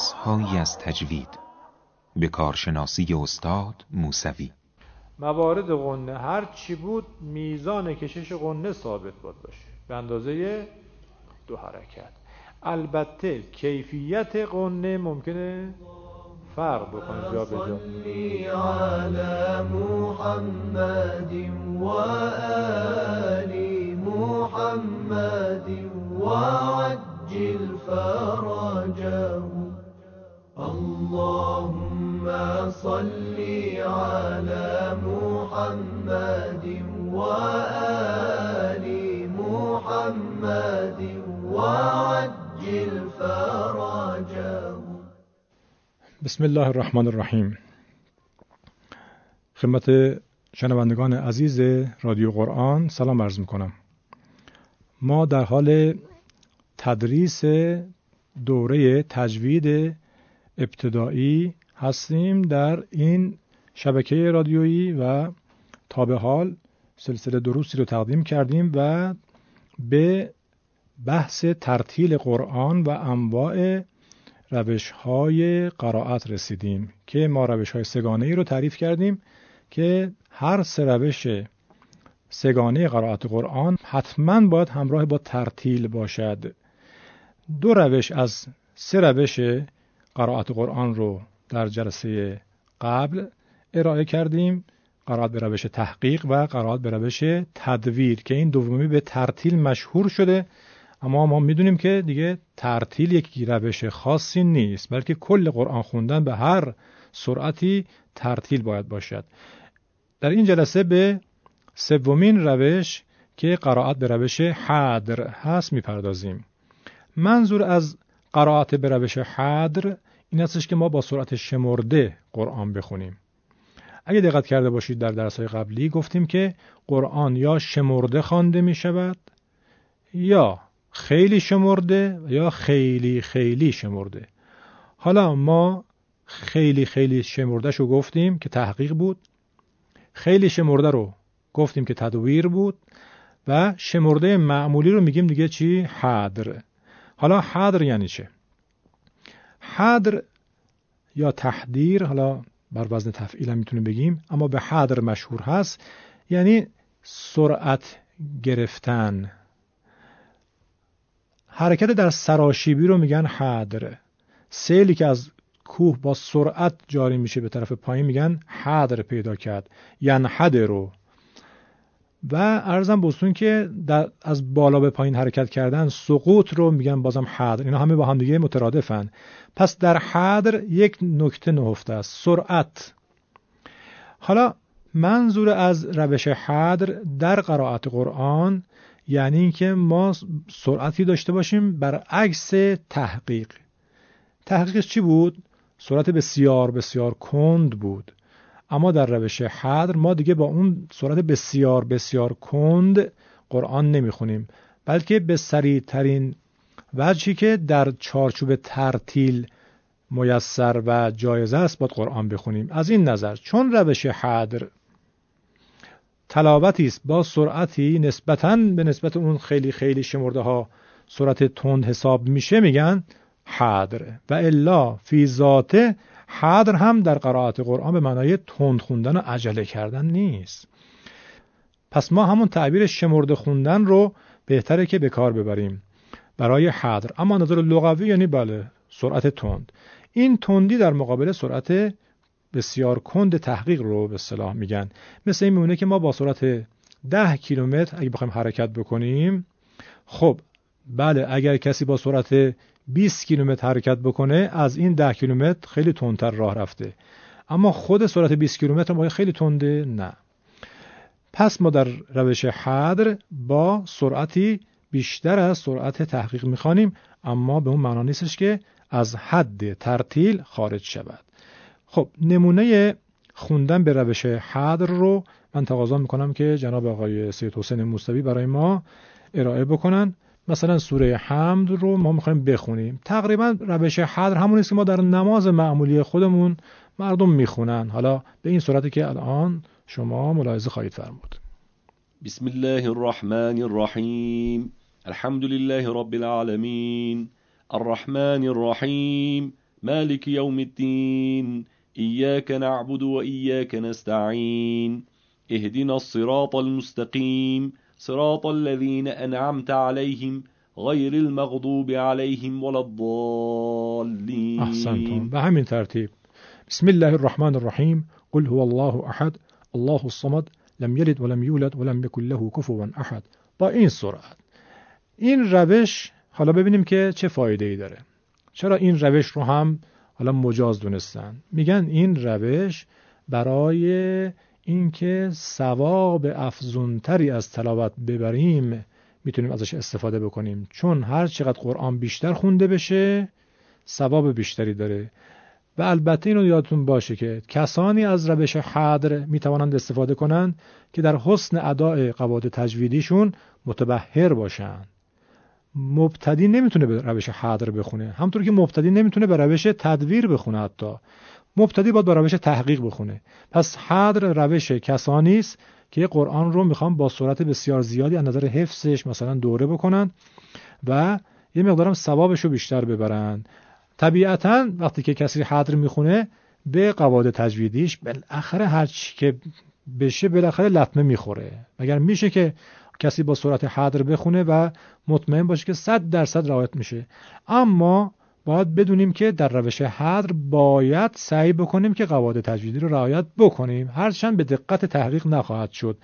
درس هایی از تجوید. به کارشناسی استاد موسوی. موارد قنه هر چی بود میزان کشش قنه ثابت بود باشه. به اندازه دو حرکت. البته کیفیت قنه ممکنه فرق بکنه. جا به جا. اللهم صل على محمد وآل محمد وعجل فرجه. بسم الله الرحمن الرحیم. خدمت شنوندگان عزیز رادیو قرآن سلام عرض می‌کنم. ما در حال تدریس دوره تجوید ابتدایی هستیم در این شبکه رادیویی و تا به حال سلسله دروسی رو تقدیم کردیم و به بحث ترتیل قرآن و انواع روش های قرائت رسیدیم که ما روش های سگانه ای رو تعریف کردیم که هر سه روش سگانه قرائت قرآن حتما باید همراه با ترتیل باشد. دو روش از سه روش قرائت قرآن رو در جلسه قبل ارائه کردیم. قرائت به روش تحقیق و قرائت به روش تدویر که این دومی به ترتیل مشهور شده. اما ما می‌دونیم که دیگه ترتیل یک روش خاصی نیست بلکه کل قرآن خوندن به هر سرعتی ترتیل باید باشد. در این جلسه به سومین روش که قرائت به روش حدر هست می‌پردازیم. منظور از قرائت به روش حدر این هستش که ما با سرعت شمرده قرآن بخونیم. اگه دقت کرده باشید در درس های قبلی گفتیم که قرآن یا شمرده خوانده می شود یا خیلی شمرده یا خیلی خیلی شمرده. حالا ما خیلی خیلی شمرده شو گفتیم که تحقیق بود. خیلی شمرده رو گفتیم که تدویر بود و شمرده معمولی رو میگیم دیگه چی؟ حدر. حالا حدر یعنی چه؟ حدر یا تحدیر حالا بر وزن تفعیل هم می‌تونیم بگیم اما به حدر مشهور هست یعنی سرعت گرفتن. حرکت در سراشیبی رو میگن حدر. سیلی که از کوه با سرعت جاری میشه به طرف پایین میگن حدر پیدا کرد یعنی حدر رو و ارزم بستون که در از بالا به پایین حرکت کردن سقوط رو میگن بازم حدر. اینا همه با هم دیگه مترادفن. پس در حدر یک نکته نهفته است. سرعت. حالا منظور از روش حدر در قرائت قرآن یعنی اینکه ما سرعتی داشته باشیم برعکس تحقیق. تحقیقش چی بود؟ سرعت بسیار بسیار کند بود. اما در روش حدر ما دیگه با اون سرعت بسیار بسیار کند قرآن نمی‌خونیم بلکه به سریع ترین وجهی که در چارچوب ترتیل میسر و جایزه است باید قرآن بخونیم. از این نظر چون روش حدر تلاوتی است با سرعتی نسبتا به نسبت اون خیلی خیلی شمرده ها سرعت تند حساب میشه میگن حدر. و الا فی ذاته حدر هم در قرائت قرآن به معنای تند خوندن و عجله کردن نیست پس ما همون تعبیر شمرده خوندن رو بهتره که به کار ببریم برای حدر اما نظر لغوی یعنی بله سرعت تند این تندی در مقابل سرعت بسیار کند تحقیق رو به صلاح میگن مثل این میمونه که ما با سرعت ده کیلومتر اگه بخوایم حرکت بکنیم خب بله اگر کسی با سرعت 20 کیلومتر حرکت بکنه از این 10 کیلومتر خیلی تندتر راه رفته. اما خود سرعت 20 کیلومتر ما خیلی تنده؟ نه. پس ما در روش حدر با سرعتی بیشتر از سرعت تحقیق می‌خوانیم اما به اون معنا نیستش که از حد ترتیل خارج شود. خب نمونه خوندن به روش حدر رو من تقاضا می‌کنم که جناب آقای سید حسین موسوی برای ما ارائه بکنن. مثلا سوره حمد رو ما می‌خوایم بخونیم. تقریبا روش حدر همون است که ما در نماز معمولی خودمون مردم می‌خونن. حالا به این صورتی که الان شما ملاحظه خواهید فرمود. بسم الله الرحمن الرحیم. الحمد لله رب العالمين الرحمن الرحيم مالك يوم الدين إياك نعبد وإياك نستعين اهدنا الصراط المستقيم صراط الذين أنعمت عليهم غير المغضوب عليهم ولا الضالين. أحسنتم. به همین ترتیب بسم الله الرحمن الرحيم. قل هو الله أحد. الله الصمد. لم يلد ولم يولد ولم يكن له كفوا أحد. با این سرعت. این روش حالا ببینیم که چه فایده ای داره. چرا این روش رو هم حالا مجاز دونستن؟ میگن این روش برای اینکه ثواب افزونتری از تلاوت ببریم می‌تونیم ازش استفاده بکنیم. چون هر چقدر قرآن بیشتر خونده بشه ثواب بیشتری داره. و البته اینو یادتون باشه که کسانی از روش حدر می‌توانند استفاده کنند که در حسن اداء قواعد تجویدیشون متبهر باشند. مبتدی نمی‌تونه به روش حدر بخونه. همطور که مبتدی نمی‌تونه به روش تدویر بخونه حتی. مبتدی باید به روش تحقیق بخونه. پس حدر روش کسانی است که قرآن رو می‌خوان با سرعت بسیار زیادی از نظر حفظش مثلا دوره بکنن و یه مقدارم ثوابش رو بیشتر ببرن. طبیعتا وقتی که کسی حدر می‌خونه به قواعد تجویدیش بالاخره هر چی که بشه بالاخره لطمه می‌خوره. مگر میشه که کسی با سرعت حدر بخونه و مطمئن باشه که صد درصد رعایت میشه. اما باید بدونیم که در روش حدر باید سعی بکنیم که قواعد تجویدی رو رعایت بکنیم. هرچند به دقت تحقیق نخواهد شد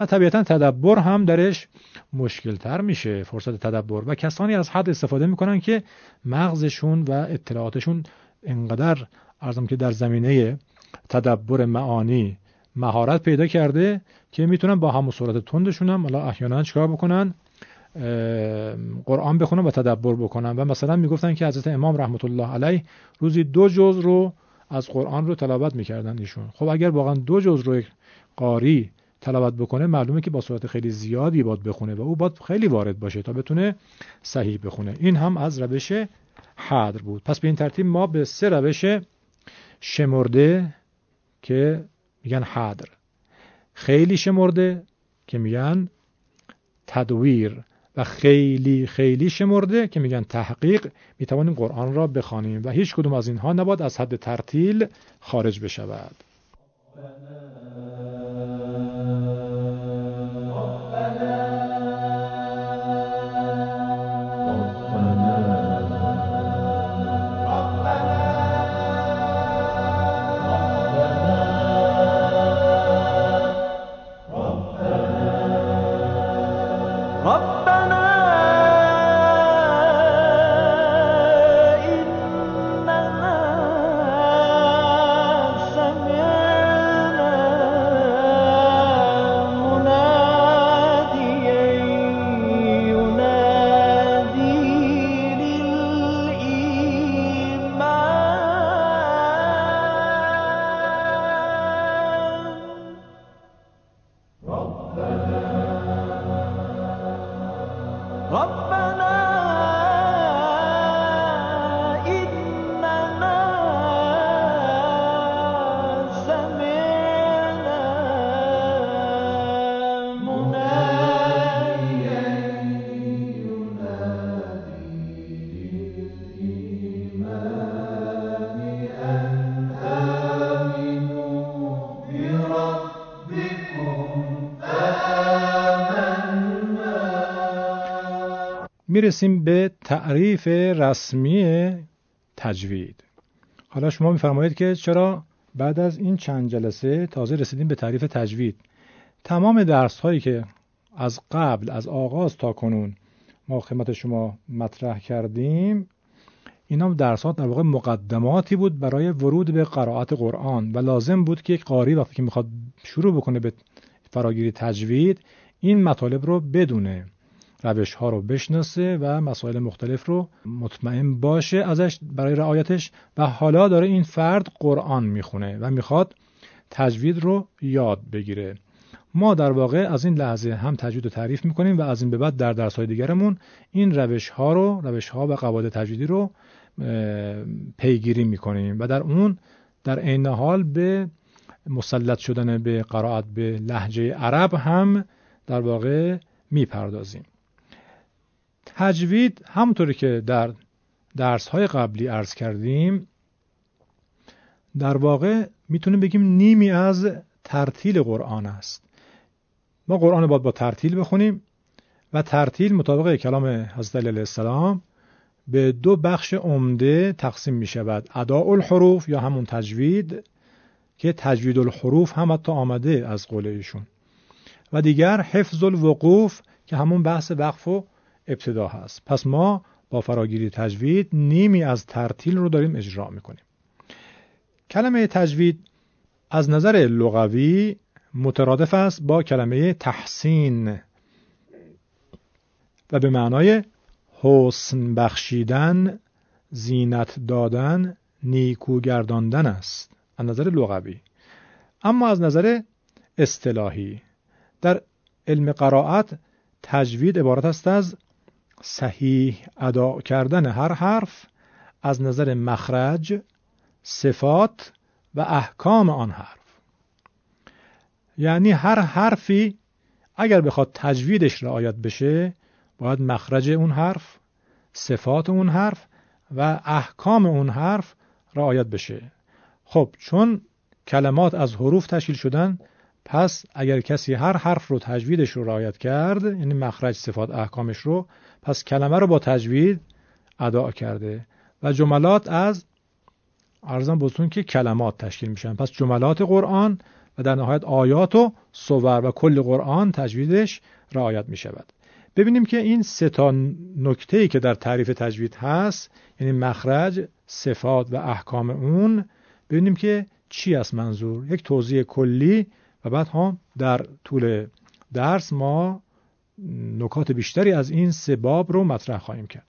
و طبیعتا تدبر هم درش مشکل تر میشه. فرصت تدبر و کسانی از حد استفاده می‌کنن که مغزشون و اطلاعاتشون انقدر ارزم که در زمینه تدبر معانی مهارت پیدا کرده که می‌تونن با همون صورت تندشون هم حالا احیانا چیکار بکنن؟ قرآن بخونن و تدبر بکنن و مثلا می‌گفتن که حضرت امام رحمت الله علیه روزی دو جز رو از قرآن رو تلاوت می‌کردن ایشون. خب اگر واقعا دو جز رو قاری تلاوت بکنه معلومه که با صورت خیلی زیادی باید بخونه و او باید خیلی وارد باشه تا بتونه صحیح بخونه. این هم از روش حدر بود. پس به این ترتیب ما به سه روش شمرده که میگن حدر. خیلی شمرده که میگن تدویر. و خیلی خیلی شمرده که میگن تحقیق می‌توانیم قرآن را بخوانیم. و هیچ کدوم از اینها نباید از حد ترتیل خارج بشود. می‌رسیم به تعریف رسمی تجوید. حالا شما میفرمایید که چرا بعد از این چند جلسه تازه رسیدیم به تعریف تجوید؟ تمام درس هایی که از قبل از آغاز تا کنون ما خدمت شما مطرح کردیم اینا درس ها در واقع مقدماتی بود برای ورود به قرائت قرآن و لازم بود که یک قاری وقتی که می‌خواد شروع بکنه به فراگیری تجوید این مطالب رو بدونه. روش ها رو بشناسه و مسائل مختلف رو مطمئن باشه ازش برای رعایتش و حالا داره این فرد قرآن می‌خونه و می‌خواد تجوید رو یاد بگیره. ما در واقع از این لحظه هم تجوید رو تعریف می‌کنیم و از این به بعد در درس های دیگرمون این روش ها رو روش ها و قواعد تجویدی رو پیگیری می‌کنیم و در اون در عین حال به مسلط شدن به قرائت به لحجه عرب هم در واقع می‌پردازیم. تجوید همونطوری که در درس های قبلی عرض کردیم در واقع می‌تونیم بگیم نیمی از ترتیل قرآن است. ما قرآن باید با ترتیل بخونیم و ترتیل مطابق کلام حضرت علیه السلام به دو بخش عمده تقسیم می شود اداء الحروف یا همون تجوید که تجوید الحروف هم حتی آمده از قول ایشون. و دیگر حفظ الوقوف که همون بحث وقف و ابتدا هست. پس ما با فراگیری تجوید نیمی از ترتیل رو داریم اجرا می‌کنیم. کلمه تجوید از نظر لغوی مترادف است با کلمه تحسین و به معنای حسن بخشیدن زینت دادن نیکو گرداندن است از نظر لغوی. اما از نظر اصطلاحی در علم قرائت تجوید عبارت است از صحیح ادا کردن هر حرف از نظر مخرج صفات و احکام آن حرف. یعنی هر حرفی اگر بخواد تجویدش رعایت بشه باید مخرج اون حرف صفات اون حرف و احکام اون حرف رعایت بشه. خب چون کلمات از حروف تشکیل شدن پس اگر کسی هر حرف رو تجویدش رو رعایت کرد یعنی مخرج صفات احکامش رو پس کلمه رو با تجوید ادا کرده. و جملات از ارزم بزرگتون که کلمات تشکیل میشن. پس جملات قرآن و در نهایت آیات و صور و کل قرآن تجویدش رعایت می شود ببینیم که این سه تا نکته ای که در تعریف تجوید هست یعنی مخرج صفات و احکام اون ببینیم که چی است منظور. یک توضیح کلی و بعد هم در طول درس ما نکات بیشتری از این سه باب رو مطرح خواهیم کرد.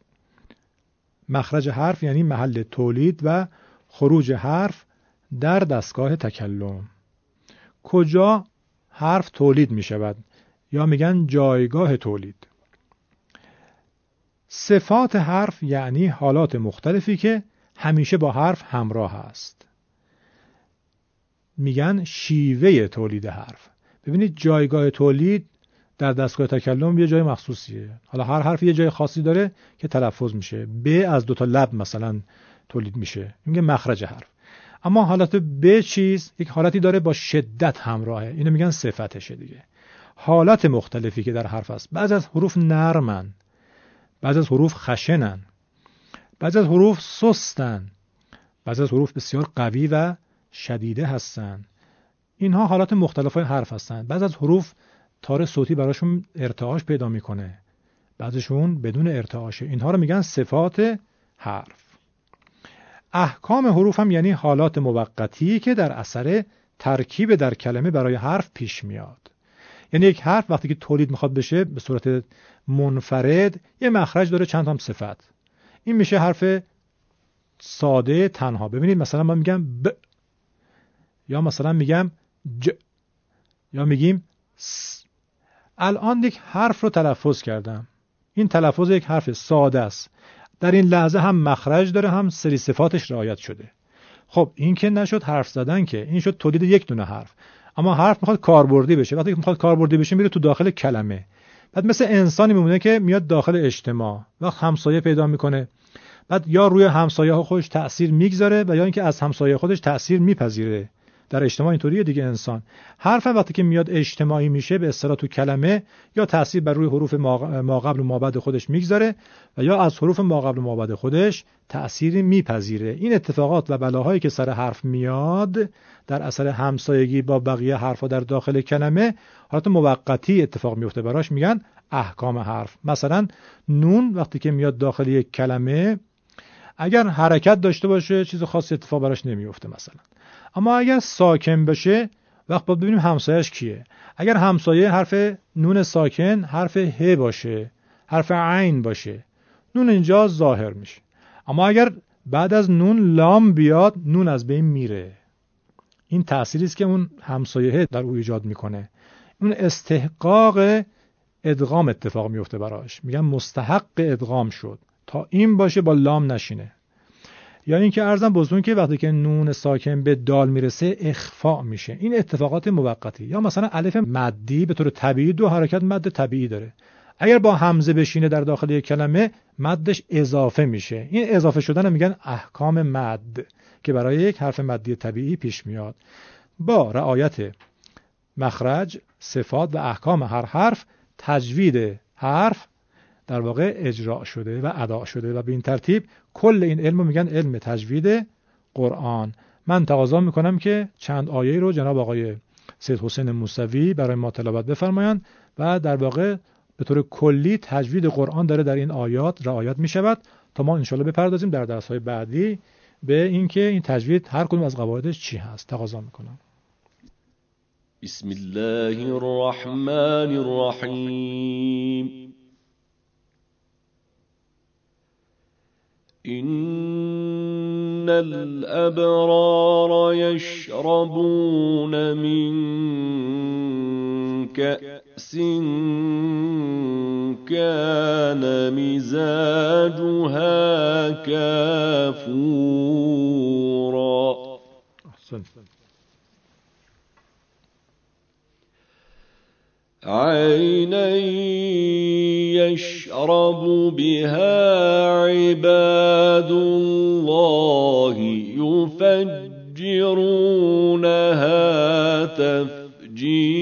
مخرج حرف یعنی محل تولید و خروج حرف در دستگاه تکلم. کجا حرف تولید می شود؟ یا میگن جایگاه تولید. صفات حرف یعنی حالات مختلفی که همیشه با حرف همراه است. میگن شیوه تولید حرف. ببینید جایگاه تولید در دستگاه تکلم یه جای مخصوصیه. حالا هر حرف یه جای خاصی داره که تلفظ میشه. ب از دو تا لب مثلا تولید میشه. میگه مخرج حرف. اما حالت ب چیز یک حالتی داره با شدت همراهه. اینو میگن صفتشه دیگه. حالت مختلفی که در حرف است بعض از حروف نرمن. بعض از حروف خشنن. بعض از حروف سستن. بعض از حروف بسیار قوی و شدیده هستند اینها حالات مختلف های حرف هستند بعض از حروف تار صوتی براشون ارتعاش پیدا می‌کنه. بعضشون بدون ارتعاشه اینها رو میگن صفات حرف. احکام حروف هم یعنی حالات موقتی که در اثر ترکیب در کلمه برای حرف پیش میاد. یعنی یک حرف وقتی که تولید می‌خواد بشه به صورت منفرد یه مخرج داره چند هم صفت. این میشه حرف ساده تنها. ببینید مثلا من میگم ب یا مثلا میگم ج یا میگیم س الان یک حرف رو تلفظ کردم. این تلفظ یک حرف ساده است. در این لحظه هم مخرج داره هم سری صفاتش رعایت شده. خب این که نشد حرف زدن که این شد تولید یک دونه حرف. اما حرف می‌خواد کاربردی بشه. وقتی می‌خواد کاربردی بشه میره تو داخل کلمه. بعد مثل انسانی میمونه که میاد داخل اجتماع. وقت همسایه پیدا می‌کنه. بعد یا روی همسایه ها خودش تأثیر می‌گذاره و یا اینکه از همسایه خودش تأثیر میپذیره. در اجتماع اینطوریه دیگه انسان. حرف وقتی که میاد اجتماعی میشه به اصطلاح تو کلمه یا تاثیر بر روی حروف ما قبل و مابعد خودش می‌گذاره و یا از حروف ما قبل و مابعد خودش تأثیری میپذیره. این اتفاقات و بلاهایی که سر حرف میاد در اثر همسایگی با بقیه حرفها در داخل کلمه حالت موقتی اتفاق میفته براش. میگن احکام حرف. مثلا نون وقتی که میاد داخل یک کلمه اگر حرکت داشته باشه چیز خاصی اتفاق براش نمیفته مثلا. اما اگر ساکن بشه وقت باید ببینیم همسایش کیه. اگر همسایه حرف نون ساکن حرف ه باشه حرف عین باشه نون اینجا ظاهر میشه. اما اگر بعد از نون لام بیاد نون از بین میره. این تأثیری است که اون همسایه در او ایجاد می‌کنه. اون استحقاق ادغام اتفاق میفته براش. میگن مستحق ادغام شد. تا این باشه با لام نشینه. یا اینکه ارزم بزرگ که وقتی که نون ساکن به دال می‌رسه اخفاء میشه. این اتفاقات موقتی. یا مثلا الف مدی به طور طبیعی دو حرکت مد طبیعی داره. اگر با همزه بشینه در داخل یک کلمه مدش اضافه میشه. این اضافه شدن میگن احکام مد که برای یک حرف مدی طبیعی پیش میاد. با رعایت مخرج صفات و احکام هر حرف تجوید حرف در واقع اجرا شده و ادا شده و به این ترتیب کل این علم میگن علم تجوید قرآن. من تقاضا می‌کنم که چند آیه رو جناب آقای سید حسین موسوی برای ما تلاوت بفرمایند و در واقع به طور کلی تجوید قرآن داره در این آیات رعایت می شود تا ما انشالله بپردازیم در درس های بعدی به اینکه این تجوید هر کدوم از قواعدش چی هست. تقاضا می‌کنم. بسم الله الرحمن الرحیم. إن الأبرار يشربون من كأس كان مزاجها كافورا عينا يشرب بها عباد الله يفجرونها تفجيرا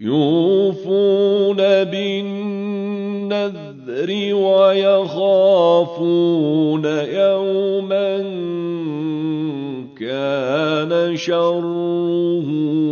يوفون بالنذر ويخافون يوما كان شره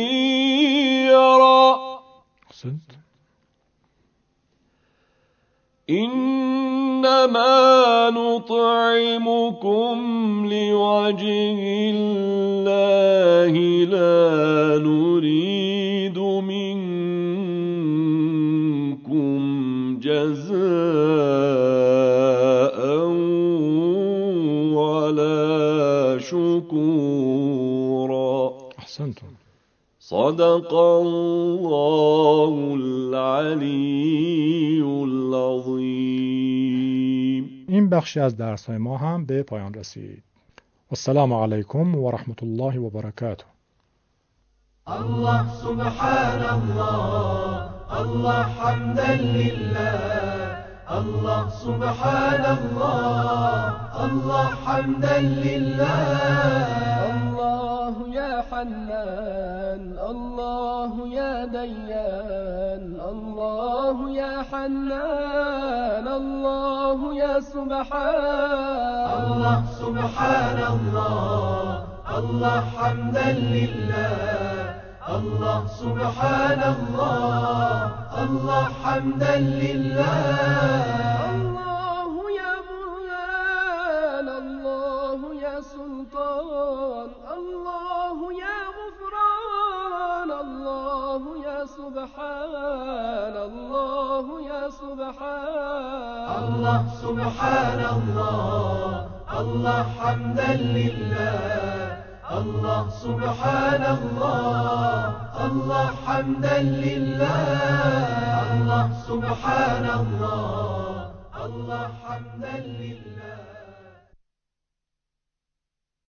إنما نطعمكم لوجه الله لا نريد منكم جزاء ولا شكورا. أحسنتم. صدق الله العلي بخشی از درس های ما هم به پایان رسید. السلام علیکم و رحمت الله و برکاته. الله سبحان الله الله حمدا لله الله سبحان الله الله حمدا لله. الله يا حنان الله يا ديان الله يا حنان الله يا سبحان. الله سبحان الله الله حمدا لله. الله سبحان الله الله حمدا لله. سبحان الله يا سبحان. الله سبحان الله الله حمدا لله. الله سبحان الله الله حمدا لله. الله سبحان الله الله حمدا لله.